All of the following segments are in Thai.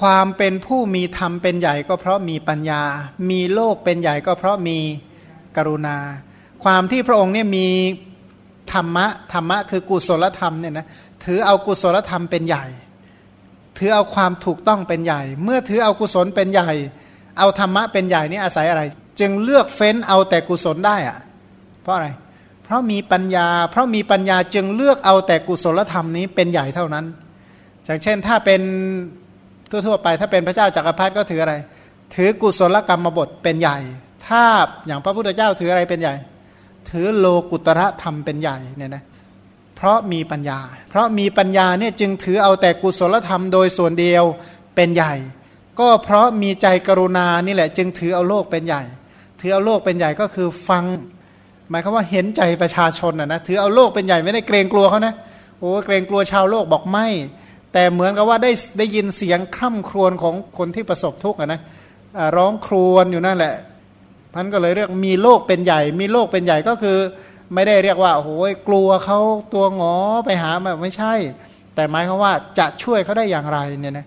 ความเป็นผู้มีธรรมเป็นใหญ่ก็เพราะมีปัญญา มีโลกเป็นใหญ่ก็เพราะมีกรุณา ความที่พระองค์เนี่ยมีธรรมะธรรมะคือกุศลธรรมเนี่ยนะถือเอากุศลธรรมเป็นใหญ่ ถือเอาความถูกต้องเป็นใหญ่ เมื่อถือเอากุศลเป็นใหญ่ เอาธรรมะเป็นใหญ่นี่อาศัยอะไร จึงเลือกเฟ้นเอาแต่กุศลได้อะเพราะอะไร เพราะมีปัญญา เพราะมีปัญญาจึงเลือกเอาแต่กุศลธรรมนี้เป็นใหญ่เท่านั้นอย่างเช่นถ้าเป็น ทั่วๆไป ถ้าเป็นพระเจ้าจากักรพรรดิก็ถืออะไร ถือกุศลกรรมบทเป็นใหญ่ ถ้าอย่างพระพุทธเจ้าถืออะไรเป็นใหญ่ ถือโลกุตระธรรมเป็นใหญ่เนี่ยนะเพราะมีปัญญา เพราะมีปัญญาเนี่ยจึงถือเอาแต่กุศลธรรมโดยส่วนเดียวเป็นใหญ่ ก็เพราะมีใจกรุณานี่แหละ จึงถือเอาโลกเป็นใหญ่ ถือเอาโลกเป็นใหญ่ก็คือฟัง หมายความว่าเห็นใจประชาชนนะนะถือเอาโลกเป็นใหญ่ไม่ได้เกรงกลัวเขานะโอ้เกรงกลัวชาวโลกบอกไม่ แต่เหมือนกับว่าได้ได้ยินเสียงคร่ำครวญของคนที่ประสบทุกข์นะร้องครวญอยู่นั่นแหละพันก็เลยเรียกมีโลกเป็นใหญ่ มีโลกเป็นใหญ่ก็คือ ไม่ได้เรียกว่าโอ้ยกลัวเขาตัวงอไปหาแบบไม่ใช่ แต่หมายความว่าจะช่วยเขาได้อย่างไรเนี่ยนะ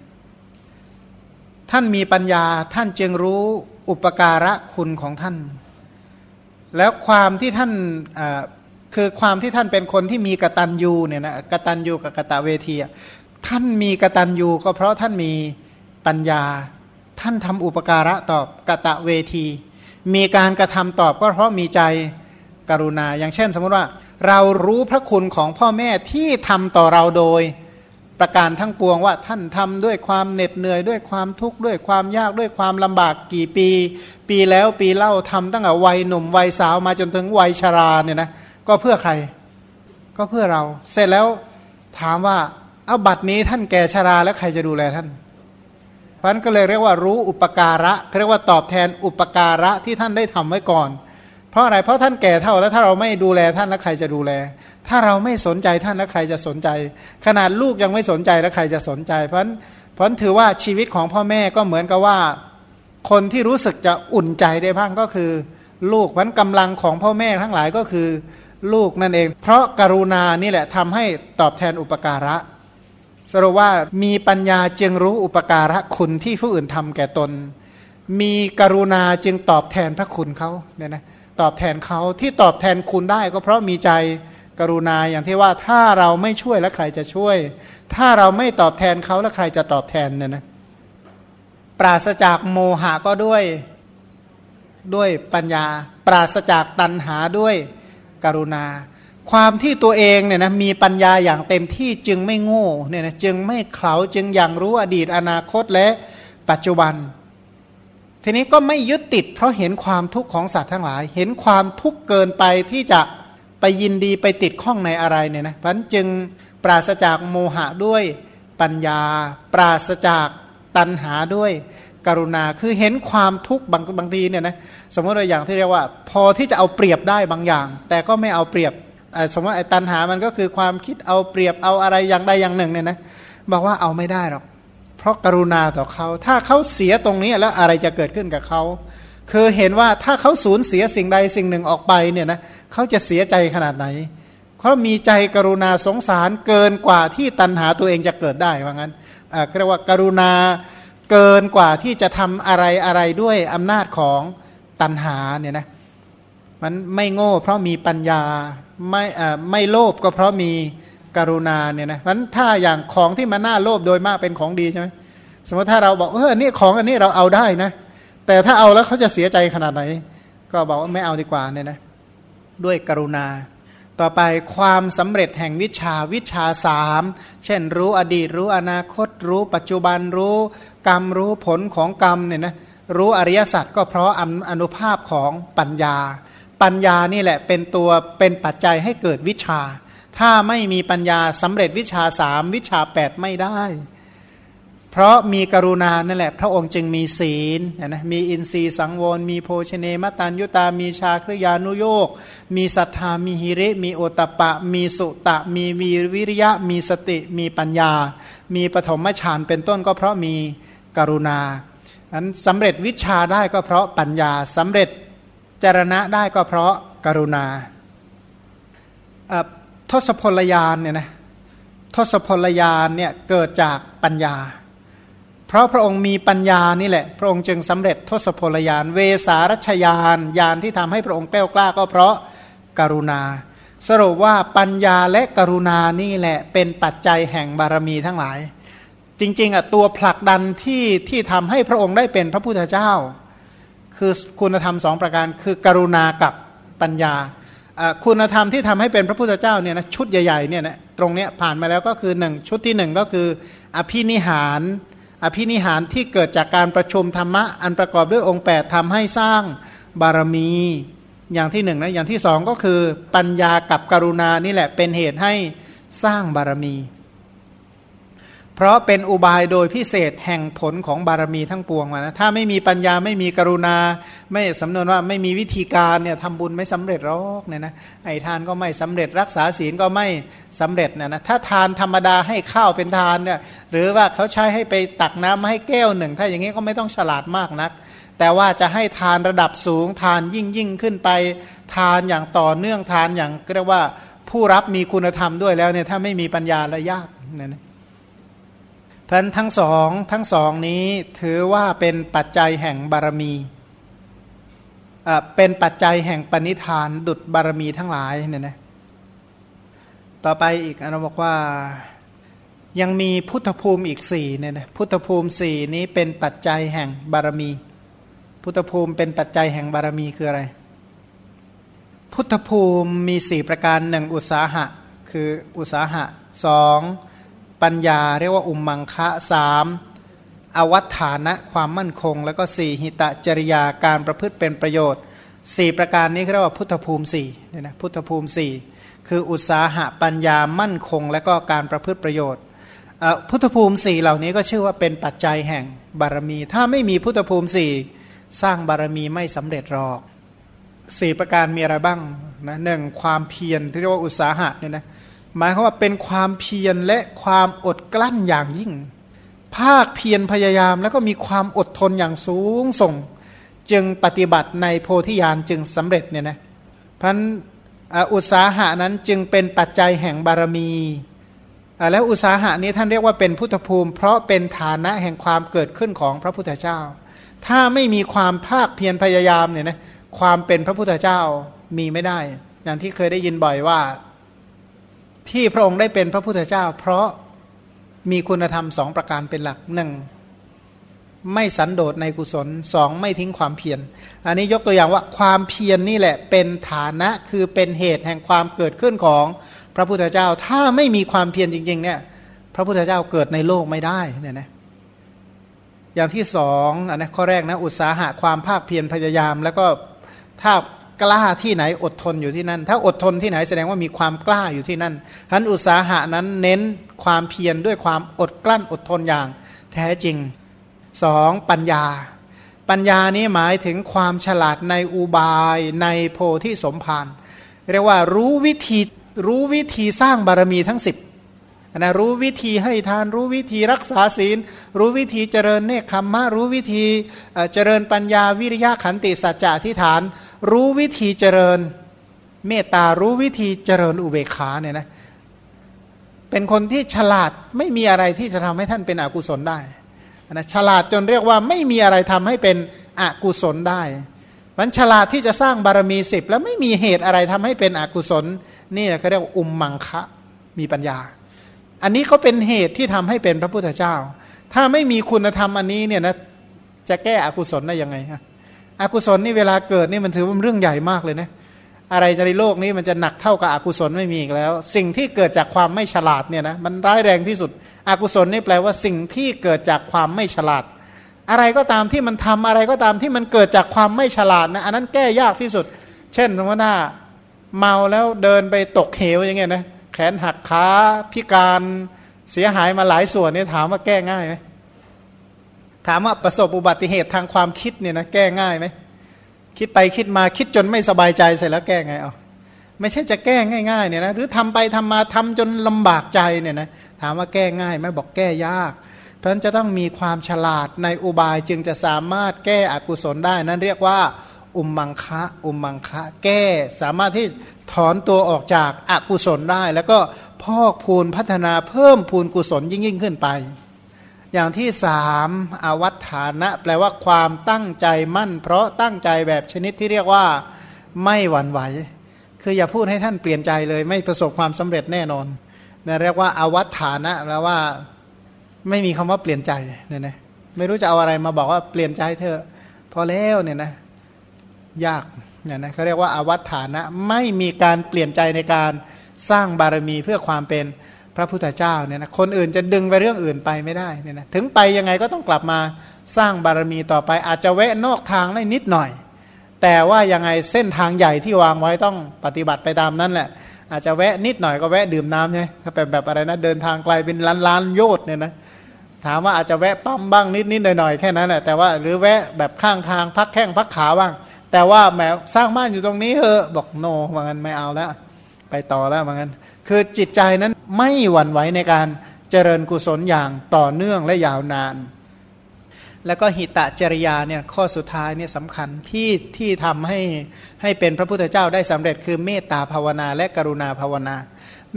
ท่านมีปัญญาท่านจึงรู้อุปการะคุณของท่าน แล้วความที่ท่านคือความที่ท่านเป็นคนที่มีกตัญญูเนี่ยนะกตัญญูกับกตะเวที ท่านมีกตัญญูก็เพราะท่านมีปัญญา ท่านทำอุปการะตอบกะตะเวที มีการกระทำตอบก็เพราะมีใจกรุณา อย่างเช่น สมมติว่า เรารู้พระคุณของพ่อแม่ที่ทำต่อเราโดยประการทั้งปวงว่าท่านทำด้วยความเหน็ดเหนื่อยด้วยความทุกข์ด้วยความยากด้วยความลำบากกี่ปี ปีแล้วปีเล่าทำตั้งแต่วัยหนุ่มวัยสาวมาจนถึงวัยชราเนี่ยนะก็เพื่อใคร ก็เพื่อเรา เสร็จแล้วถามว่า เอาบัตรนี้ท่านแก่ชราแล้วใครจะดูแลท่านพ้นก็เลยเรียกว่ารู้อุปการะเรียกว่าตอบแทนอุปการะที่ท่านได้ทำไว้ก่อน เพราะอะไรเพราะท่านแก่เท่าแล้วถ้าเราไม่ดูแลท่านแล้วใครจะดูแล ถ้าเราไม่สนใจท่านแล้วใครจะสนใจ ขนาดลูกยังไม่สนใจแล้วใครจะสนใจ เพราะนั้นเพราะถือว่าชีวิตของพ่อแม่ก็เหมือนกับว่า คนที่รู้สึกจะอุ่นใจได้บ้างก็คือ ลูกพันกำลังของพ่อแม่ทั้งหลายก็คือ ลูกนั่นเอง เพราะกรุณานี่แหละทำให้ตอบแทนอุปการะ สรุปว่ามีปัญญาจึงรู้อุปการะคุณที่ผู้อื่นทำแก่ตน มีกรุณาจึงตอบแทนพระคุณเขาเนี่ยนะตอบแทนเขาที่ตอบแทนคุณได้ก็เพราะมีใจกรุณาอย่างที่ว่าถ้าเราไม่ช่วยแล้วใครจะช่วย ถ้าเราไม่ตอบแทนเขาแล้วใครจะตอบแทนเนี่ยนะปราศจากโมหะก็ด้วยด้วยปัญญา ปราศจากตัณหาด้วยกรุณา ความที่ตัวเองเนี่ยนะมีปัญญาอย่างเต็มที่จึงไม่โง่เนี่ยนะจึงไม่เขลาจึงยังรู้อดีตอนาคตและปัจจุบัน ทีนี้ก็ไม่ยึดติด เพราะเห็นความทุกข์ของสัตว์ทั้งหลาย เห็นความทุกข์เกินไปที่จะไปยินดีไปติดข้องในอะไรเนี่ยนะพันจึงปราศจากโมหะด้วยปัญญา ปราศจากตัณหาด้วยกรุณาคือเห็นความทุกข์บางบางทีเนี่ยนะสมมติว่าอย่างที่เรียกว่า พอที่จะเอาเปรียบได้บางอย่าง แต่ก็ไม่เอาเปรียบ สมมติไอ้ตันหามันก็คือความคิดเอาเปรียบเอาอะไรอย่างใดอย่างหนึ่งเนี่ยนะบอกว่าเอาไม่ได้หรอก เพราะกรุณาต่อเขา ถ้าเขาเสียตรงนี้แล้วอะไรจะเกิดขึ้นกับเขาคือเห็นว่าถ้าเขาสูญเสียสิ่งใดสิ่งหนึ่งออกไปเนี่ยนะเขาจะเสียใจขนาดไหนเขามีใจกรุณาสงสารเกินกว่าที่ตันหาตัวเองจะเกิดได้ว่างั้นเรียกว่าการุณาเกินกว่าที่จะทำอะไรอะไรด้วยอำนาจของตันหาเนี่ยนะ มันไม่โง่เพราะมีปัญญาไม่ไม่โลภก็เพราะมีกรุณาเนี่ยนะมันถ้าอย่างของที่มันน่าโลภโดยมากเป็นของดีใช่ไหมสมมติถ้าเราบอกเอออันนี้ของอันนี้เราเอาได้นะ แต่ถ้าเอาแล้วเขาจะเสียใจขนาดไหน ก็บอกว่าไม่เอาดีกว่าเนี่ยนะด้วยกรุณา ต่อไปความสำเร็จแห่งวิชาวิชาสามเช่นรู้อดีตรู้อนาคต รู้ปัจจุบันรู้กรรมรู้ผลของกรรมเนี่ยนะรู้อริยสัจก็เพราะอนุภาพของปัญญา ปัญญานี่แหละเป็นตัวเป็นปัจจัยให้เกิดวิชา ถ้าไม่มีปัญญาสำเร็จวิชาสามวิชาแปดไม่ได้ เพราะมีกรุณานั่นแหละ พระองค์จึงมีศีลนะมีอินทรีย์สังวรมีโภชเนมตันยุตา มีชาคริยานุโยกมีศรัทธามีหิริ มีโอตปะ มีสุตะ มีวีวิริยะ มีสติ มีปัญญา มีปฐมฌานเป็นต้นก็เพราะมีกรุณาอันสำเร็จวิชาได้ก็เพราะปัญญาสำเร็จ จารณะได้ก็เพราะกรุณาทศพลยานเนี่ยนะทศพลยานเนี่ยเกิดจากปัญญา เพราะพระองค์มีปัญญานี่แหละ พระองค์จึงสำเร็จทศพลยาน เวสารัชยานยานที่ทำให้พระองค์แกล้วกล้าก็เพราะกรุณา สรุปว่าปัญญาและกรุณานี่แหละเป็นปัจจัยแห่งบารมีทั้งหลาย จริงๆอะตัวผลักดันที่ที่ทำให้พระองค์ได้เป็นพระพุทธเจ้า คือคุณธรรมสองประการคือกรุณากับปัญญา คุณธรรมที่ทำให้เป็นพระพุทธเจ้าเนี่ยนะชุดใหญ่ๆเนี่ยนะตรงเนี้ยผ่านมาแล้วก็คือหนึ่งชุดที่หนึ่งก็คืออภินิหาร อภินิหารที่เกิดจากการประชุมธรรมะอันประกอบด้วยองค์ 8ทำให้สร้างบารมีอย่างที่หนึ่งนะอย่างที่สองก็คือปัญญากับกรุณานี่แหละเป็นเหตุให้สร้างบารมี เพราะเป็นอุบายโดยพิเศษแห่งผลของบารมีทั้งปวงนะถ้าไม่มีปัญญาไม่มีกรุณา ไม่สำนวนว่าไม่มีวิธีการเนี่ยทำบุญไม่สำเร็จหรอกเนี่ยนะไอ้ทานก็ไม่สำเร็จรักษาศีลก็ไม่สำเร็จนะนะถ้าทานธรรมดาให้ข้าวเป็นทานเนี่ยหรือว่าเขาใช้ให้ไปตักน้ำมาให้แก้วหนึ่ง ถ้าอย่างนี้ก็ไม่ต้องฉลาดมากนัก แต่ว่าจะให้ทานระดับสูงทานยิ่งยิ่งขึ้นไป ทานอย่างต่อเนื่องทานอย่างเรียกว่าผู้รับมีคุณธรรมด้วยแล้วเนี่ยถ้าไม่มีปัญญาระยากเนี่ยนะ เพราะทั้งสองทั้งสองนี้ถือว่าเป็นปัจจัยแห่งบารมีเป็นปัจจัยแห่งปณิธานดุดบารมีทั้งหลายเนี่ยนะต่อไปอีกเราบอกว่ายังมีพุทธภูมิอีกสี่เนี่ยนะพุทธภูมิสี่นี้เป็นปัจจัยแห่งบารมี พุทธภูมิเป็นปัจจัยแห่งบารมีคืออะไร พุทธภูมิมีสี่ประการหนึ่งอุตสาหะ คืออุตสาหะสอง ปัญญาเรียกว่าอุมมังคะสามอวัฏฐานะความมั่นคง แล้วก็สี่หิตะจริยาการประพฤติเป็นประโยชน์สี่ประการนี้เรียกว่าพุทธภูมิสี่เนี่ยนะพุทธภูมิสี่คืออุตสาหะปัญญามั่นคง และก็การประพฤติประโยชน์พุทธภูมิสี่เหล่านี้ก็ชื่อว่าเป็นปัจจัยแห่งบารมี ถ้าไม่มีพุทธภูมิสี่สร้างบารมีไม่สำเร็จหรอกสี่ประการมีอะไรบ้างนะหนึ่งความเพียรที่เรียกว่าอุตสาหะเนี่ยนะ หมายความว่าเป็นความเพียรและความอดกลั้นอย่างยิ่ง ภาคเพียรพยายามแล้วก็มีความอดทนอย่างสูงส่ง จึงปฏิบัติในโพธิญาณจึงสำเร็จเนี่ยนะพันอุตสาหะนั้นจึงเป็นปัจจัยแห่งบารมี แล้วอุตสาหะนี้ท่านเรียกว่าเป็นพุทธภูมิ เพราะเป็นฐานะแห่งความเกิดขึ้นของพระพุทธเจ้า ถ้าไม่มีความภาคเพียรพยายามเนี่ยนะความเป็นพระพุทธเจ้ามีไม่ได้ อย่างที่เคยได้ยินบ่อยว่า ที่พระองค์ได้เป็นพระพุทธเจ้า เพราะมีคุณธรรมสองประการเป็นหลักหนึ่งไม่สันโดษในกุศลสองไม่ทิ้งความเพียรอันนี้ยกตัวอย่างว่าความเพียรนนี่แหละเป็นฐานะคือเป็นเหตุแห่งความเกิดขึ้นของพระพุทธเจ้า ถ้าไม่มีความเพียรจริง ๆ เนี่ย พระพุทธเจ้าเกิดในโลกไม่ได้เนี่ยนะอย่างที่สองอันนี้ข้อแรกนะอุตสาหะความภาคเพียรพยายาม แล้วก็ถ้า กล้าที่ไหนอดทนอยู่ที่นั่น ถ้าอดทนที่ไหนแสดงว่ามีความกล้าอยู่ที่นั่นท่านอุตสาหะนั้นเน้นความเพียรด้วยความอดกลั้นอดทนอย่างแท้จริงสองปัญญา ปัญญานี้หมายถึงความฉลาดในอุบายในโพธิสมภารเรียกว่ารู้วิธีรู้วิธีสร้างบารมีทั้งสิบนะรู้วิธีให้ทานรู้วิธีรักษาศีล รู้วิธีเจริญเนคขมมะรู้วิธีเจริญปัญญาวิริยะขันติสัจจะทิฏฐาน รู้วิธีเจริญเมตตารู้วิธีเจริญอุเบกขาเนี่ยนะเป็นคนที่ฉลาดไม่มีอะไรที่จะทำให้ท่านเป็นอกุศลได้นะฉลาดจนเรียกว่าไม่มีอะไรทำให้เป็นอกุศลได้ มันฉลาดที่จะสร้างบารมีสิบแล้วไม่มีเหตุอะไรทำให้เป็นอกุศลนี่เขาเรียกอุมมังคะมีปัญญา อันนี้เขาเป็นเหตุที่ทำให้เป็นพระพุทธเจ้า ถ้าไม่มีคุณธรรมอันนี้เนี่ยนะจะแก้อกุศลได้ยังไงฮะ อกุศลนี่เวลาเกิดนี่มันถือว่าเรื่องใหญ่มากเลยนะอะไรในโลกนี้มันจะหนักเท่ากับอกุศลไม่มีอีกแล้ว สิ่งที่เกิดจากความไม่ฉลาดเนี่ยนะมันร้ายแรงที่สุด อกุศลนี่แปลว่าสิ่งที่เกิดจากความไม่ฉลาด อะไรก็ตามที่มันทำอะไรก็ตามที่มันเกิดจากความไม่ฉลาดนะอันนั้นแก้ยากที่สุด เช่นสมมติว่าเมาแล้วเดินไปตกเหวอย่างเงี้ยนะแขนหักขาพิการเสียหายมาหลายส่วนเนี่ยถามว่าแก้ง่ายไหม ถามว่าประสบอุบัติเหตุทางความคิดเนี่ยนะแก้ง่ายไหมคิดไปคิดมาคิดจนไม่สบายใจเสร็จแล้วแก้ไงเอาไม่ใช่จะแก้ง่ายๆเนี่ยนะหรือทำไปทำมาทำจนลำบากใจเนี่ยนะถามว่าแก้ง่ายไหมบอกแก้ยาก เพราะฉะนั้นจะต้องมีความฉลาดในอุบายจึงจะสามารถแก้อกุศลได้ นั่นเรียกว่า อุมมังคะอุมมังคะแก้สามารถที่ถอนตัวออกจากอากุศลได้ แล้วก็พอกพูนพัฒนาเพิ่มพูนกุศลยิ่งยิ่งขึ้นไป อย่างที่สามอวัฏฐานะ แปลว่าความตั้งใจมั่น เพราะตั้งใจแบบชนิดที่เรียกว่าไม่หวั่นไหว คืออย่าพูดให้ท่านเปลี่ยนใจเลย ไม่ประสบความสำเร็จแน่นอนนะเรียกว่าอาวัฏฐานะแปลว่า ไม่มีคำว่าเปลี่ยนใจเนี่ยนะไม่รู้จะเอาอะไรมาบอกว่าเปลี่ยนใจเธอพอแล้วเนี่ยนะยากเนี่ยนะเขาเรียกว่าอาวัฏฐานะ ไม่มีการเปลี่ยนใจในการสร้างบารมีเพื่อความเป็น พระพุทธเจ้าเนี่ยนะคนอื่นจะดึงไปเรื่องอื่นไปไม่ได้เนี่ยนะถึงไปยังไงก็ต้องกลับมาสร้างบารมีต่อไป อาจจะแวะนอกทางได้นิดหน่อย แต่ว่ายังไงเส้นทางใหญ่ที่วางไว้ต้องปฏิบัติไปตามนั้นแหละ อาจจะแวะนิดหน่อยก็แวะดื่มน้ำใช่ถ้าเป็นแบบอะไรนะเดินทางไกลเป็นล้านล้านโยชน์เนี่ยนะถามว่าอาจจะแวะปั๊มบ้างนิดนิดหน่อยหน่อยแค่นั้นแหละแต่ว่าหรือแวะแบบข้างทางพักแข้งพักขาบ้าง แต่ว่าแหมสร้างบ้านอยู่ตรงนี้เหอะบอกโนว่างั้นไม่เอาแล้วไปต่อแล้วว่างั้น คือจิตใจนั้นไม่หวั่นไหวในการเจริญกุศลอย่างต่อเนื่องและยาวนาน แล้วก็หิตะจริยาเนี่ยข้อสุดท้ายเนี่ยสำคัญที่ที่ทำให้ให้เป็นพระพุทธเจ้าได้สำเร็จคือเมตตาภาวนาและกรุณาภาวนา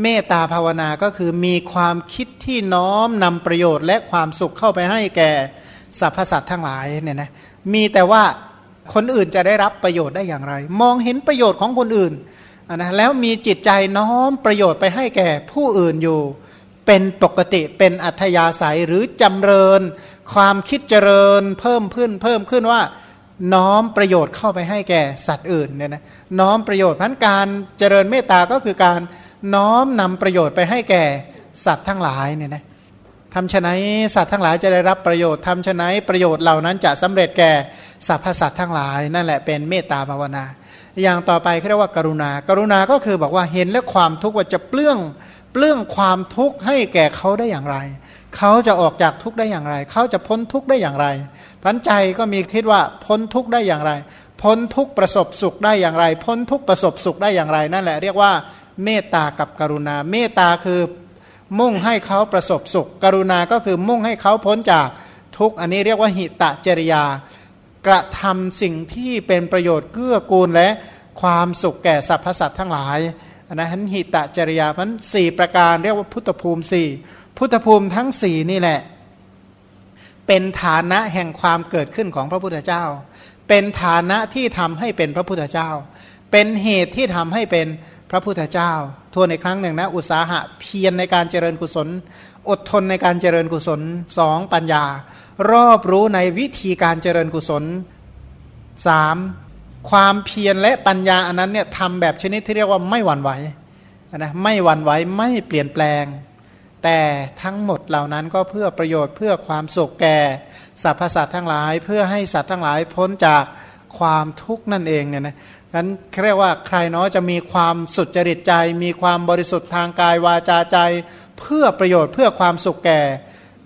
เมตตาภาวนาก็คือมีความคิดที่น้อมนำประโยชน์ และความสุขเข้าไปให้แก่สรรพสัตว์ทั้งหลายเนี่ยนะมีแต่ว่าคนอื่นจะได้รับประโยชน์ได้อย่างไร มองเห็นประโยชน์ของคนอื่น นะแล้วมีจิตใจน้อมประโยชน์ไปให้แก่ผู้อื่นอยู่ เป็นปกติเป็นอัธยาศัยหรือจำเริญ ความคิดเจริญเพิ่มขึ้นเพิ่มขึ้นว่า น้อมประโยชน์เข้าไปให้แก่สัตว์อื่นเนี่ยนะน้อมประโยชน์พันการเจริญเมตตาก็คือการน้อมนำประโยชน์ไปให้แก่สัตว์ทั้งหลายเนี่ยนะทำชนะสัตว์ทั้งหลายจะได้รับประโยชน์ทำชนะประโยชน์เหล่านั้นจะสำเร็จแก่สรรพสัตว์ทั้งหลาย นั่นแหละเป็นเมตตาภาวนา อย่างต่อไปเรียกว่าการุณาการุณาก็คือบอกว่าเห็นและความทุกข์ว่าจะเปลื้องเปลื้องความทุกข์ให้แก่เขาได้อย่างไรเขาจะออกจากทุกข์ได้อย่างไร เขาจะพ้นทุกข์ได้อย่างไรพันใจก็มีคิดว่าพ้นทุกข์ได้อย่างไร พ้นทุกข์ประสบสุขได้อย่างไร พ้นทุกข์ประสบสุขได้อย่างไร นั่นแหละเรียกว่าเมตตากับกรุณา เมตตาคือมุ่งให้เขาประสบสุข กรุณาก็คือมุ่งให้เขาพ้นจากทุกข์ อันนี้เรียกว่าหิตะจริยา กระทำสิ่งที่เป็นประโยชน์เกื้อกูลและความสุขแก่สรรพสัตว์ทั้งหลายนะฮันหิตะจริยาพันสี่ประการเรียกว่าพุทธภูมิสี่พุทธภูมิทั้งสี่นี่แหละ เป็นฐานะแห่งความเกิดขึ้นของพระพุทธเจ้า เป็นฐานะที่ทำให้เป็นพระพุทธเจ้า เป็นเหตุที่ทำให้เป็นพระพุทธเจ้า ทวนในครั้งหนึ่งนะอุตสาหะเพียรในการเจริญกุศล อดทนในการเจริญกุศลสองปัญญา รอบรู้ในวิธีการเจริญกุศลสามความเพียรและปัญญาอันนั้นเนี่ยทำแบบชนิดที่เรียกว่าไม่หวั่นไหวนะไม่หวั่นไหวไม่เปลี่ยนแปลง แต่ทั้งหมดเหล่านั้นก็เพื่อประโยชน์เพื่อความสุขแก่สรรพสัตว์ทั้งหลาย เพื่อให้สัตว์ทั้งหลายพ้นจากความทุกข์นั่นเองเนี่ยนะนั้นเรียกว่าใครเนาะจะมีความสุดจริตใจ มีความบริสุทธิ์ทางกายวาจาใจ เพื่อประโยชน์เพื่อความสุขแก่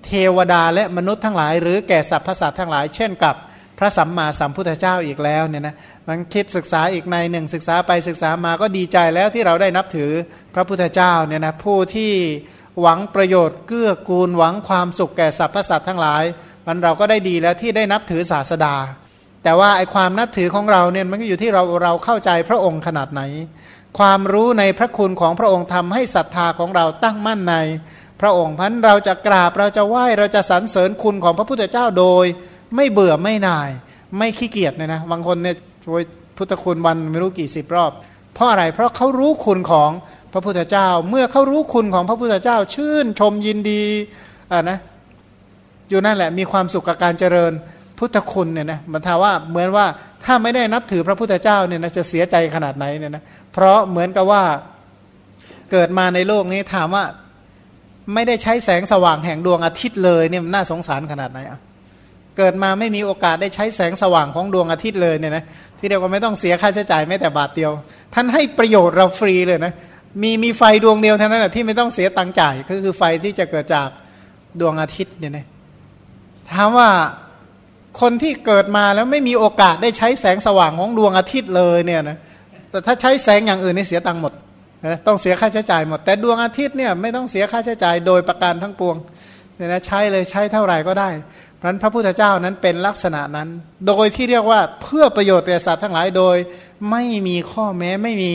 เทวดาและมนุษย์ทั้งหลาย หรือแก่สรรพสัตว์ทั้งหลาย เช่นกับพระสัมมาสัมพุทธเจ้าอีกแล้วเนี่ยนะมันคิดศึกษาอีกในหนึ่งศึกษาไปศึกษามาก็ดีใจแล้วที่เราได้นับถือพระพุทธเจ้าเนี่ยนะผู้ที่หวังประโยชน์เกื้อกูลหวังความสุขแก่สรรพสัตว์ทั้งหลาย มันเราก็ได้ดีแล้วที่ได้นับถือศาสดา แต่ว่าไอความนับถือของเราเนี่ยมันก็อยู่ที่เราเราเข้าใจพระองค์ขนาดไหน ความรู้ในพระคุณของพระองค์ทำให้ศรัทธาของเราตั้งมั่นใน พระองค์พันเราจะกราบเราจะไหว้เราจะสรรเสริญคุณของพระพุทธเจ้าโดย ไม่เบื่อไม่น่าย ไม่ขี้เกียจเนี่ยนะบางคนเนี่ยช่วยพุทธคุณวันไม่รู้กี่สิบรอบ เพราะอะไรเพราะเขารู้คุณของพระพุทธเจ้า เมื่อเขารู้คุณของพระพุทธเจ้า ชื่นชมยินดีอ่านะอยู่นั่นแหละมีความสุขกับการเจริญพุทธคุณเนี่ยนะมันถาว่าเหมือนว่าถ้าไม่ได้นับถือพระพุทธเจ้าเนี่ยนะจะเสียใจขนาดไหนเนี่ยนะเพราะเหมือนกับว่าเกิดมาในโลกนี้ถามว่า ไม่ได้ใช้แสงสว่างแห่งดวงอาทิตย์เลยเนี่ยมันน่าสงสารขนาดไหนอะเกิดมาไม่มีโอกาสได้ใช้แสงสว่างของดวงอาทิตย์เลยเนี่ยนะที่เรียกว่าไม่ต้องเสียค่าใช้จ่ายแม้แต่บาทเดียว ท่านให้ประโยชน์เราฟรีเลยนะมีมีไฟดวงเดียวเท่านั้นแหะที่ไม่ต้องเสียตังค์จ่ายก็คือไฟที่จะเกิดจากดวงอาทิตย์เนี่ยนะถามว่าคนที่เกิดมาแล้วไม่มีโอกาสได้ใช้แสงสว่างของดวงอาทิตย์เลยเนี่ยนะแต่ถ้าใช้แสงอย่างอื่นนี่เสียตังค์หมด ต้องเสียค่าใช้จ่ายหมด แต่ดวงอาทิตย์เนี่ยไม่ต้องเสียค่าใช้จ่ายโดยประการทั้งปวงเนี่ยนะใช้เลยใช้เท่าไหร่ก็ได้เพราะนั้นพระพุทธเจ้านั้นเป็นลักษณะนั้น โดยที่เรียกว่าเพื่อประโยชน์แก่สัตว์ทั้งหลายโดยไม่มีข้อแม้ไม่มี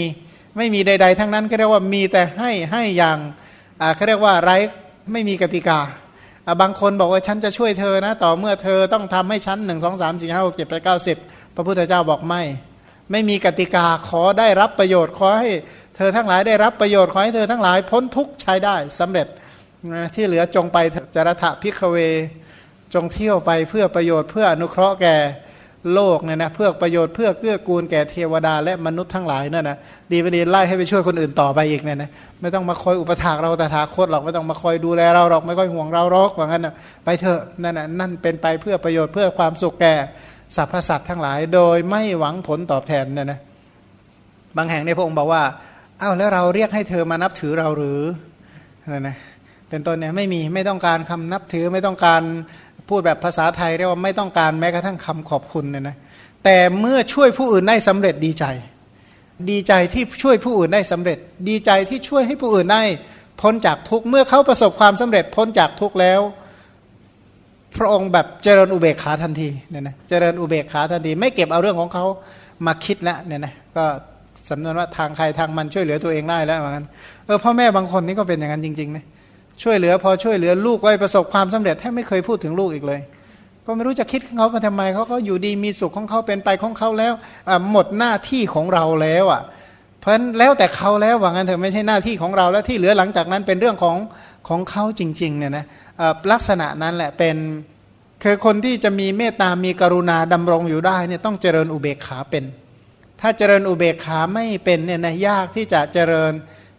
ไม่มีใด ๆ ทั้งนั้นก็เรียกว่ามีแต่ให้ให้อย่างเขาเรียกว่าไร้ไม่มีกติกาบางคนบอกว่าฉันจะช่วยเธอนะ ต่อเมื่อเธอต้องทำให้ฉันหนึ่งสองสามสี่ห้าหกเจ็ดแปดเก้าสิบพระพุทธเจ้าบอกไม่ ไม่มีกติกาขอได้รับประโยชน์ขอให้ เธอทั้งหลายได้รับประโยชน์ขอให้เธอทั้งหลายพ้นทุกข์ใช้ได้สำเร็จที่เหลือจงไปจรถะพิกเว จงเที่ยวไปเพื่อประโยชน์เพื่ออนุเคราะห์แก่โลกเนี่ยนะเพื่อประโยชน์เพื่อเกื้อกูลแก่เทวดาและมนุษย์ทั้งหลายนั่นนะดีไม่ดีไล่ให้ไปช่วยคนอื่นต่อไปอีกเนี่ยนะไม่ต้องมาคอยอุปถากเราตถาคตหรอกไม่ต้องมาคอยดูแลเราหรอกไม่ค่อยห่วงเราหรอกว่างั้นนะไปเถอะนั่นนะนั่นเป็นไปเพื่อประโยชน์เพื่อความสุขแก่สรรพสัตว์ทั้งหลาย โดยไม่หวังผลตอบแทนเนี่ยนะบางแห่งในพระองค์บอกว่า อ้าวแล้วเราเรียกให้เธอมานับถือเราหรือนั่นนะเป็นต้นเนี่ยไม่มีไม่ต้องการคำนับถือไม่ต้องการพูดแบบภาษาไทยเรียกว่าไม่ต้องการแม้กระทั่งคำขอบคุณเนี่ยนะแต่เมื่อช่วยผู้อื่นได้สำเร็จดีใจ ดีใจที่ช่วยผู้อื่นได้สำเร็จ ดีใจที่ช่วยให้ผู้อื่นได้พ้นจากทุกเมื่อเขาประสบความสำเร็จพ้นจากทุกแล้ว พระองค์แบบเจริญอุเบกขาทันทีเนี่ยนะเจริญอุเบกขาทันที ไม่เก็บเอาเรื่องของเขามาคิดล้วเนี่ยนะก็ สำนวนว่าทางใครทางมันช่วยเหลือตัวเองได้แล้วเหมือนกันเออพ่อแม่บางคนนี่ก็เป็นอย่างนั้นจริงๆนะช่วยเหลือพอช่วยเหลือลูกไว้ประสบความสำเร็จแทบไม่เคยพูดถึงลูกอีกเลย ก็ไม่รู้จะคิดเขามาทำไมเขาก็อยู่ดีมีสุขของเขาเป็นไปของเขาแล้วหมดหน้าที่ของเราแล้วอะ เพราะฉะนั้นแล้วแต่เขาแล้วว่างั้นเถอะไม่ใช่หน้าที่ของเราแล้วที่เหลือหลังจากนั้นเป็นเรื่องของของเขาจริงๆเนี่ยนะลักษณะนั้นแหละเป็นคือคนที่จะมีเมตตามีกรุณาดำรงอยู่ได้เนี่ยต้องเจริญอุเบกขาเป็น ถ้าเจริญอุเบกขาไม่เป็นเนี่ยนะยากที่จะเจริญ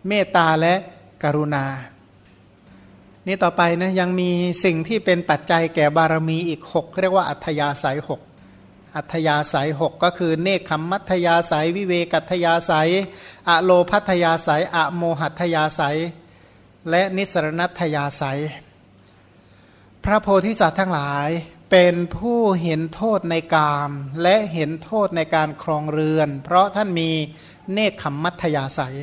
เมตตาและกรุณา นี่ต่อไปนะยังมีสิ่งที่เป็นปัจจัยแก่บารมีอีกหกเรียกว่าอัธยาศัยหกอัธยาศัยหกก็คือเนคขมมัธยาศัย วิเวกัตยาศัยอะโลพัทยาศัยอะโมหัตยาศัย และนิสรณัตยาศัย พระโพธิสัตว์ทั้งหลาย เป็นผู้เห็นโทษในกามและเห็นโทษในการครองเรือน เพราะท่านมีเนคขมมัธยาศัย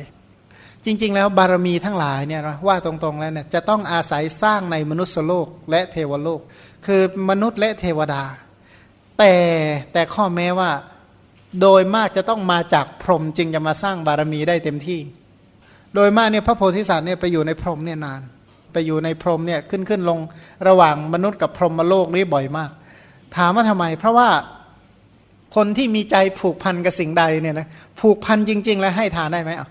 จริง ๆ แล้วบารมีทั้งหลายเนี่ยว่าตรงๆแล้วเนี่ยจะต้องอาศัยสร้างในมนุษยโลกและเทวโลก คือมนุษย์และเทวดา แต่แต่ข้อแม้ว่าโดยมากจะต้องมาจากพรหมจึงจะมาสร้างบารมีได้เต็มที่ โดยมากเนี่ยพระโพธิสัตว์เนี่ยไปอยู่ในพรหมเนี่ยนาน ไปอยู่ในพรหมเนี่ยขึ้นขึ้นลงระหว่างมนุษย์กับพรหมโลกนี่บ่อยมาก ถามว่าทำไม เพราะว่าคนที่มีใจผูกพันกับสิ่งใดเนี่ยนะผูกพันจริง ๆ แล้วให้ทานได้ไหมอะ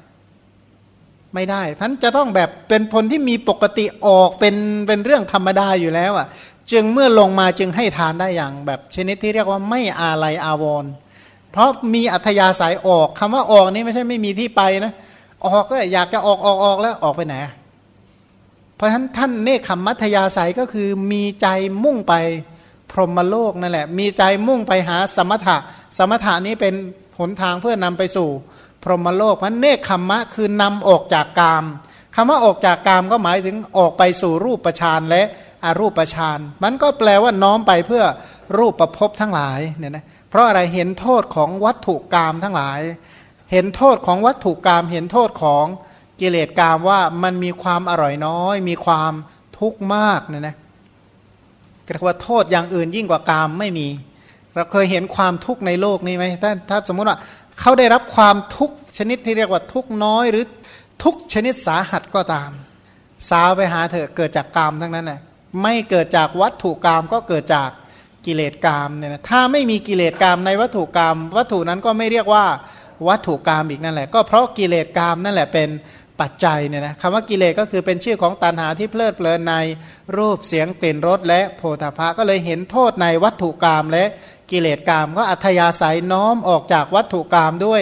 ไม่ได้ท่านจะต้องแบบเป็นผลที่มีปกติออกเป็นเป็นเรื่องธรรมดาอยู่แล้วอะ จึงเมื่อลงมาจึงให้ทานได้อย่างแบบชนิดที่เรียกว่าไม่อาลัยอาวรณ์เพราะมีอัธยาศัยออกคำว่าออกนี้ไม่ใช่ไม่มีที่ไปนะ ออกก็อยากจะออกออกออกแล้วออกไปไหน ราะฉะนั้นท่านเนคขมมัธยาศัยก็คือมีใจมุ่งไปพรหมโลกนั่นแหละ มีใจมุ่งไปหาสมถะ สมถะนี้เป็นหนทางเพื่อนำไปสู่ พรหมโลกมันเนคขมมะคือนำออกจากกามคำว่าออกจากกามก็หมายถึงออกไปสู่รูปประชานและอรูปประชานมันก็แปลว่าน้อมไปเพื่อรูปประพบทั้งหลายเนี่ยนะเพราะอะไรเห็นโทษของวัตถุกรรมทั้งหลาย เห็นโทษของวัตถุกรรมเห็นโทษของ กิเลสกรรมว่ามันมีความอร่อยน้อย มีความทุกข์มากเนี่ยนะกระว่าโทษอย่างอื่นยิ่งกว่ากามไม่มี เราเคยเห็นความทุกข์ในโลกนี้ไหมถ้าถ้าสมมติว่าเขาได้รับความทุกข์ชนิดที่เรียกว่าทุกข์น้อยหรือทุกชนิดสาหัสก็ตาม สาวไปหาเถอะเกิดจากกามทั้งนั้นแหะไม่เกิดจากวัตถุกรรมก็เกิดจากกิเลสกรรมเนี่ยนะถ้าไม่มีกิเลสกรรมในวัตถุกรรม วัตถุนั้นก็ไม่เรียกว่าวัตถุกรรมอีกนั่นแหละ ก็เพราะกิเลสกรรมนั่นแหละเป็น ปัจจัยเนี่ยนะคำว่ากิเลสก็คือเป็นชื่อของตันหาที่เพลิดเพลินในรูปเสียงกลิ่นรสและโพธาภะก็เลยเห็นโทษในวัตถุกรรมและกิเลสกามก็อัธยาศัยน้อมออกจากวัตถุกรรมด้วย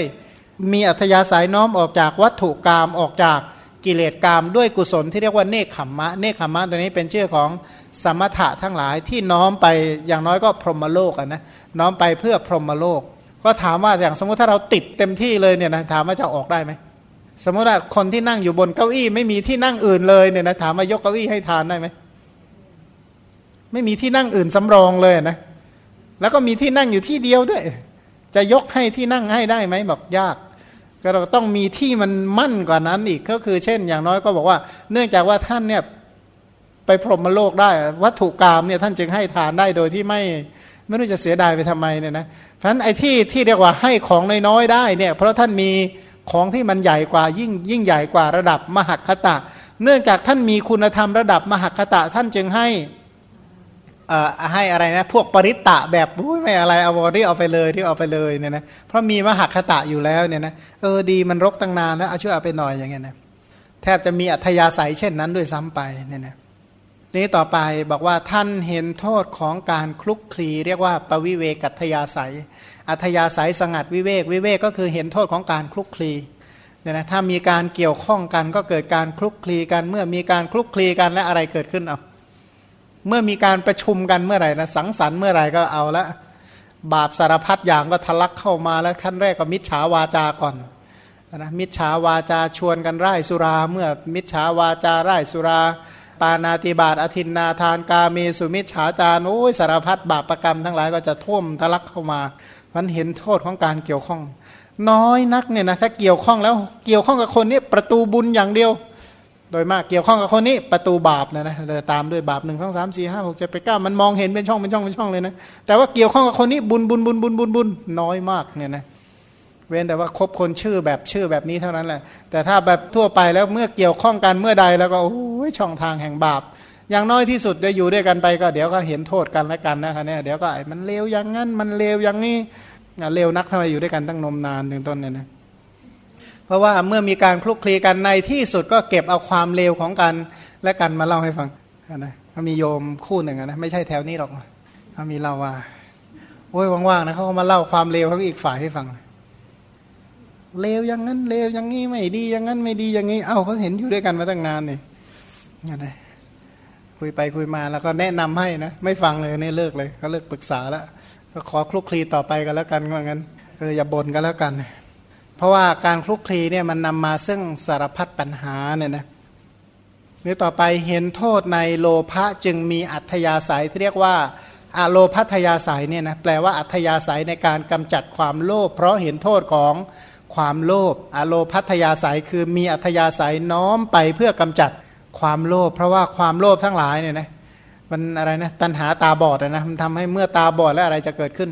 มีอัธยาศัยน้อมออกจากวัตถุกรรมออกจากกิเลสกรรมด้วยกุศลที่เรียกว่าเนคขมมะเนคขมมะตัวนี้เป็นชื่อของสมถะทั้งหลายที่น้อมไปอย่างน้อยก็พรหมโลกนะน้อมไปเพื่อพรหมโลก ก็ถามว่าอย่างสมมติถ้าเราติดเต็มที่เลยเนี่ยนะถามว่าจะออกได้ไหม สมมติว่าคนที่นั่งอยู่บนเก้าอี้ไม่มีที่นั่งอื่นเลยเนี่ยนะถามว่ายกเก้าอี้ให้ทานได้ไหมไม่มีที่นั่งอื่นสำรองเลยนะ แล้วก็มีที่นั่งอยู่ที่เดียวด้วย จะยกให้ที่นั่งให้ได้ไหมบอกยาก ก็เราต้องมีที่มันมั่นกว่านั้นอีกก็คือ เช่น อย่างน้อยก็บอกว่า เนื่องจากว่าท่านเนี่ยไปพรหมโลกได้ วัตถุกรรมเนี่ยท่านจึงให้ทานได้โดยที่ไม่ไม่รู้จะเสียดายไปทำไมเนี่ยนะเพราะฉะนั้นไอ้ที่ที่เรียกว่าให้ของน้อยๆได้เนี่ย เพราะท่านมี ของที่มันใหญ่กว่ายิ่งยิ่งใหญ่กว่าระดับมหคตะ เนื่องจากท่านมีคุณธรรมระดับมหคตะ ท่านจึงให้ให้อะไรนะพวกปริตตะแบบไม่อะไรเอาที่เอาไปเลยที่เอาไปเลยเนี่ยนะเพราะมีมหคตะอยู่แล้วเนี่ยนะเออดีมันรกตั้งนานแล้วเอาช่วยเอาไปหน่อยอย่างเงี้ยนะแทบจะมีอัธยาศัยเช่นนั้นด้วยซ้ำไปเนี่ยนะนี้ต่อไปบอกว่าท่านเห็นโทษของการคลุกคลีเรียกว่าปวิเวกัตยาศัยอัธยาศัยสงัดวิเวก วิเวกก็คือเห็นโทษของการคลุกคลีเนี่ยนะถ้ามีการเกี่ยวข้องกันก็เกิดการคลุกคลีกัน เมื่อมีการคลุกคลีกันและอะไรเกิดขึ้นเอาเมื่อมีการประชุมกันเมื่อไหร่นะสังสรรค์เมื่อไหร่ก็เอาละบาปสารพัดอย่างก็ทะลักเข้ามาแล้วขั้นแรกก็มิจฉาวาจาก่อนนะมิจฉาวาจาชวนกันไร้สุรา เมื่อมิจฉาวาจาไร้สุราปานาติบาตอธินนาทานกาเมสุมิจฉาจารโอ้ยสารพัดบาปประกรรมทั้งหลายก็จะท่วมทะลักเข้ามา มันเห็นโทษของการเกี่ยวข้อง น้อยนักเนี่ยนะถ้าเกี่ยวข้องแล้วเกี่ยวข้องกับคนนี้ประตูบุญอย่างเดียว โดยมากเกี่ยวข้องกับคนนี้ประตูบาปนะนะจะตามด้วยบาปหนึ่งสองสามสี่ห้าหกเจ็ดแปดเก้ามันมองเห็นเป็นช่องเป็นช่องเป็นช่องเลยนะแต่ว่าเกี่ยวข้องกับคนนี้บุญบุญบุญบุญบุญบุญน้อยมากเนี่ยนะเว้นแต่ว่าคบคนชื่อแบบชื่อแบบนี้เท่านั้นแหละแต่ถ้าแบบทั่วไปแล้วเมื่อเกี่ยวข้องกันเมื่อใดแล้วก็โอ้ยช่องทางแห่งบาป อย่างน้อยที่สุดจะอยู่ด้วยกันไปก็เดี๋ยวก็เห็นโทษกันและกันนะครับเนี่ยเดี๋ยวก็ไอ้มันเลวอย่างนั้นมันเลวอย่างนี้เลวนักทำไมอยู่ด้วยกันตั้งนมนานถึงต้นเนี่ยนะเพราะว่าเมื่อมีการคลุกคลีกันในที่สุดก็เก็บเอาความเลวของกันและกันมาเล่าให้ฟังนะมีโยมคู่หนึ่งนะไม่ใช่แถวนี้หรอกเขามีเล่าว่าโอ้ยว่างๆนะเขาก็มาเล่าความเลวของอีกฝ่ายให้ฟังเลวอย่างนั้นเลวอย่างนี้ไม่ดีอย่างนั้นไม่ดีอย่างนี้ เอ้าเขาเห็นอยู่ด้วยกันมาตั้งนานนี่อะ คุยไปคุยมาแล้วก็แนะนำให้นะไม่ฟังเลยนี่เลิกเลยเขาเลิกปรึกษาแล้วก็ขอคลุกคลีต่อไปกันแล้วกันว่างั้นเอออย่าบ่นกันแล้วกัน เพราะว่าการคลุกคลีเนี่ยมันนำมาซึ่งสารพัดปัญหาเนี่ยนะนี่ต่อไปเห็นโทษในโลภะจึงมีอัธยาศัยที่เรียกว่าอะโลพัทยาศัยเนี่ยนะแปลว่าอัธยาศัยในการกำจัดความโลภเพราะเห็นโทษของความโลภอโลพัทยาศัยคือมีอัธยาศัยน้อมไปเพื่อกำจัด ความโลภเพราะว่าความโลภทั้งหลายเนี่ยนะมันอะไรนะตัณหาตาบอดนะมันทำให้เมื่อตาบอดแล้วอะไรจะเกิดขึ้น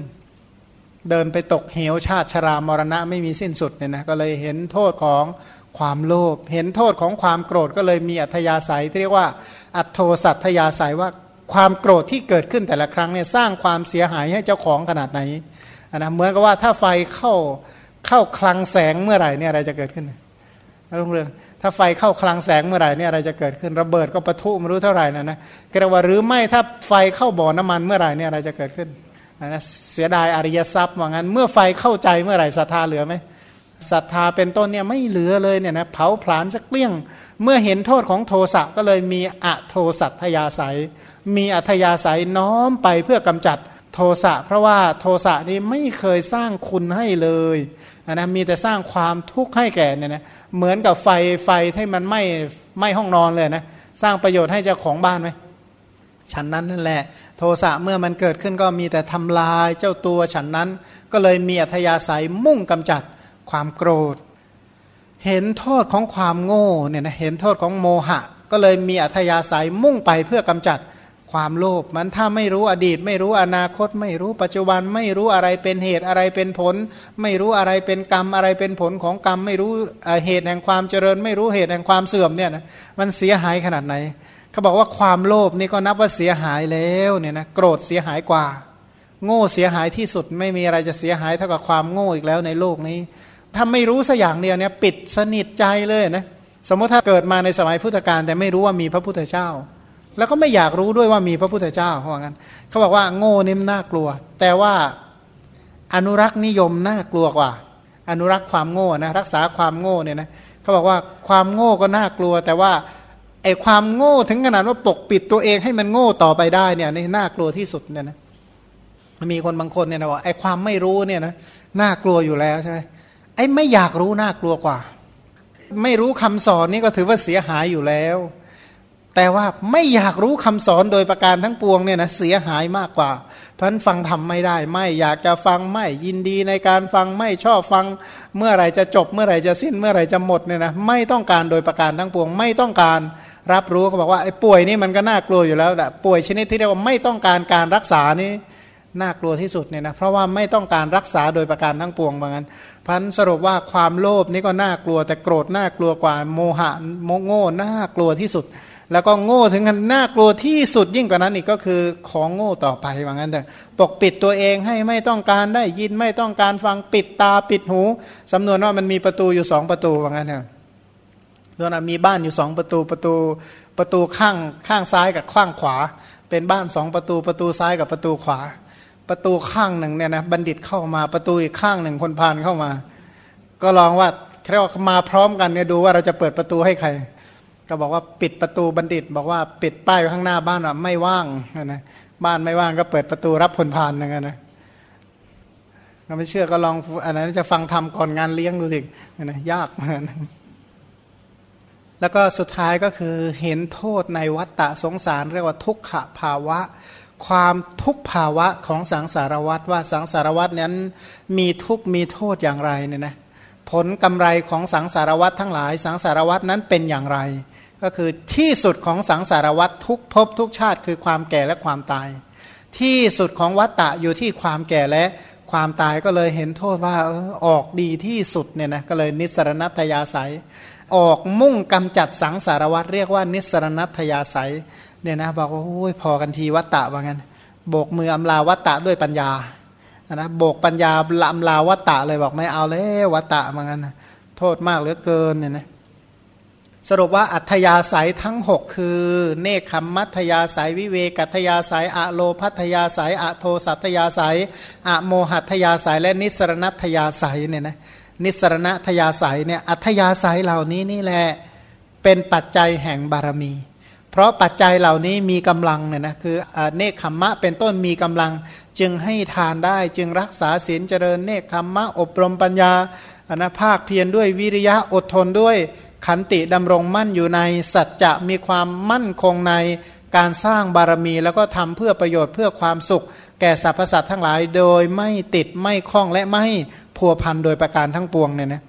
เดินไปตกเหวชาติชรามรณะไม่มีสิ้นสุดเนี่ยนะก็เลยเห็นโทษของความโลภเห็นโทษของความโกรธก็เลยมีอัธยาศัยที่เรียกว่า อัตโทสัตยาศัยว่าความโกรธที่เกิดขึ้นแต่ละครั้งเนี่ยสร้างความเสียหายให้เจ้าของขนาดไหนนะเหมือนกับว่าถ้าไฟเข้าเข้าคลังแสงเมื่อไหร่เนี่ยอะไรจะเกิดขึ้น รุ่งเรืองถ้าไฟเข้าคลังแสงเมื่อไหร่เนี่ยอะไรจะเกิดขึ้นระเบิดก็ประทุไม่รู้เท่าไหร่นะนะกระว่าหรือไม่ถ้าไฟเข้าบ่อน้ำมันเมื่อไหร่เนี่ยอะไรจะเกิดขึ้นนะเสียดายอริยทรัพย์ว่างั้น เมื่อไฟเข้าใจเมื่อไหร่ศรัทธาเหลือไหมศรัทธาเป็นต้นเนี่ยไม่เหลือเลยเนี่ยนะเผาผลาญสักเกลี้ยง เมื่อเห็นโทษของโทสะก็เลยมีอโทสัตยาศัย มีอัธยาศัยน้อมไปเพื่อกำจัดโทสะเพราะว่าโทสะนี้ไม่เคยสร้างคุณให้เลย นะมีแต่สร้างความทุกข์ให้แก่เนี่ยนะเหมือนกับไฟไฟที่มันไหม้ไหม้ห้องนอนเลยนะสร้างประโยชน์ให้เจ้าของบ้านไหมฉันนั้นนั่นแหละ โทสะเมื่อมันเกิดขึ้นก็มีแต่ทำลายเจ้าตัวฉันนั้น ก็เลยมีอัธยาศัยมุ่งกำจัดความโกรธ เห็นโทษของความโง่เนี่ยนะเห็นโทษของโมหะ ก็เลยมีอัธยาศัยมุ่งไปเพื่อกำจัด ความโลภมันถ้าไม่รู้อดีต ไม่รู้อนาคต ไม่รู้ปัจจุบันไม่รู้อะไรเป็นเหตุอะไรเป็นผล ไม่รู้อะไรเป็นกรรมอะไรเป็นผลของกรรม ไม่รู้เหตุแห่งความเจริญ ไม่รู้เหตุแห่งความเสื่อมเนี่ยนะมันเสียหายขนาดไหนเขาบอกว่าความโลภนี่ก็นับว่าเสียหายแล้วเนี่ยนะโกรธเสียหายกว่า โง่เสียหายที่สุดไม่มีอะไรจะเสียหายเท่ากับความโง่อีกแล้วในโลกนี้ ถ้าไม่รู้สักอย่างเดียวเนี่ยปิดสนิทใจเลยนะสมมติถ้าเกิดมาในสมัยพุทธกาลแต่ไม่รู้ว่ามีพระพุทธเจ้า แล้วก็ไม่อยากรู้ด้วยว่ามีพระพุทธเจ้าเพราะงั้นเขาบอกว่าโง่นี่น่ากลัว แต่ว่าอนุรักษ์นิยมน่ากลัวกว่า อนุรักษ์ความโง่นะรักษาความโง่เนี่ยนะเขาบอกว่าความโง่ก็น่ากลัว แต่ว่าไอ้ความโง่ถึงขนาดว่าปกปิดตัวเองให้มันโง่ต่อไปได้เนี่ยนี่น่ากลัวที่สุดเนี่ยนะมีคนบางคนเนี่ยนะว่าไอ้ความไม่รู้เนี่ยนะน่ากลัวอยู่แล้วใช่ไหมไอ้ไม่อยากรู้น่ากลัวกว่า ไม่รู้คำสอนนี่ก็ถือว่าเสียหายอยู่แล้ว แต่ว่าไม่อยากรู้คำสอนโดยประการทั้งปวงเนี่ยนะเสียหายมากกว่าเพราะนั้นฟังทำไม่ได้ ไม่อยากจะฟังไม่ยินดีในการฟังไม่ชอบฟัง เมื่อไหร่จะจบ เมื่อไหร่จะสิ้นเมื่อไหร่จะหมดเนี่ยนะไม่ต้องการโดยประการทั้งปวง ไม่ต้องการรับรู้เขาบอกว่าไอ้ป่วยนี่มันก็น่ากลัวอยู่แล้วแหละป่วยชนิดที่เรียกว่าไม่ต้องการการรักษานี่น่ากลัวที่สุดเนี่ยนะเพราะว่าไม่ต้องการรักษาโดยประการทั้งปวงเหมือนกันพันสรุปว่าความโลภนี่ก็น่ากลัวแต่โกรธน่ากลัวกว่าโมหะโมโง่น่ากลัวที่สุด แล้วก็โง่ถึงขนาดน่ากลัวที่สุดยิ่งกว่านั้นอีกก็คือของโง่ต่อไปว่างั้นแต่ปกปิดตัวเองให้ไม่ต้องการได้ยินไม่ต้องการฟังปิดตาปิดหูสำนวนว่ามันมีประตูอยู่สองประตูว่างั้นเถอะตัวนมีบ้านอยู่สองประตูประตูประตูข้างข้างซ้ายกับข้างขวา เป็นบ้านสองประตูประตูซ้ายกับประตูขวา ประตูข้างหนึ่งเนี่ยนะบัณฑิตเข้ามาประตูอีกข้างหนึ่งคนพานเข้ามา ก็ลองว่าเรียกว่ามาพร้อมกันเนี่ยดูว่าเราจะเปิดประตูให้ใคร ก็บอกว่าปิดประตูบัณฑิต บอกว่าปิดป้ายข้างหน้าบ้านว่าไม่ว่างนะบ้านไม่ว่างก็เปิดประตูรับคนพานอย่างนั้นนะถ้าไม่เชื่อก็ลองอันนั้นจะฟังทำก่อนงานเลี้ยงดูสินะยากเหมือนแล้วก็สุดท้ายก็คือเห็นโทษในวัฏฏะสงสาร เรียกว่าทุกขภาวะ ความทุกภาวะของสังสารวัฏว่าสังสารวัฏนั้นมีทุกมีโทษอย่างไรเนี่ยนะผลกำไรของสังสารวัฏทั้งหลาย สังสารวัฏนั้นเป็นอย่างไร ก็คือที่สุดของสังสารวัฏทุกภพทุกชาติคือความแก่และความตาย ที่สุดของวัฏฏะอยู่ที่ความแก่และความตายก็เลยเห็นโทษว่าออกดีที่สุดเนี่ยนะก็เลยนิสรณัตยาศัย ออกมุ่งกำจัดสังสารวัตรเรียกว่านิสรณัตยาศัยเนี่ยนะบอกว่าโอ้ยพอกันทีวัตตะว่างั้นโบกมืออำลาวัตตะด้วยปัญญานะโบกปัญญาลำลาวัตตะเลยบอกไม่เอาเลยวัตตะว่างั้นโทษมากเหลือเกินเนี่ยนะ สรุปว่าอัธยาศัยทั้ง 6 คือ เนคขมมัธยาศัยวิเวกัตยาศัยอะโลพัทยาศัยอะโทสัตยาศัยอะโมหัตยาศัยและนิสรณัตยาศัยเนี่ยนะนิสรณทยาศัยเนี่ยอัธยาศัยเหล่านี้นี่แหละเป็นปัจจัยแห่งบารมี เพราะปัจจัยเหล่านี้มีกำลังเนี่ยนะคือเนคขมมะเป็นต้นมีกำลังจึงให้ทานได้ จึงรักษาศีลเจริญเนคขมมะอบรมปัญญาอนาภาคเพียรด้วยวิริยะอดทนด้วย ขันติดำรงมั่นอยู่ในสัจจะมีความมั่นคงในการสร้างบารมีแล้วก็ทำเพื่อประโยชน์เพื่อความสุข แก่สรรพสัตว์ทั้งหลาย โดยไม่ติดไม่คล้องและไม่พัวพันโดยประการทั้งปวงเนี่ยนะ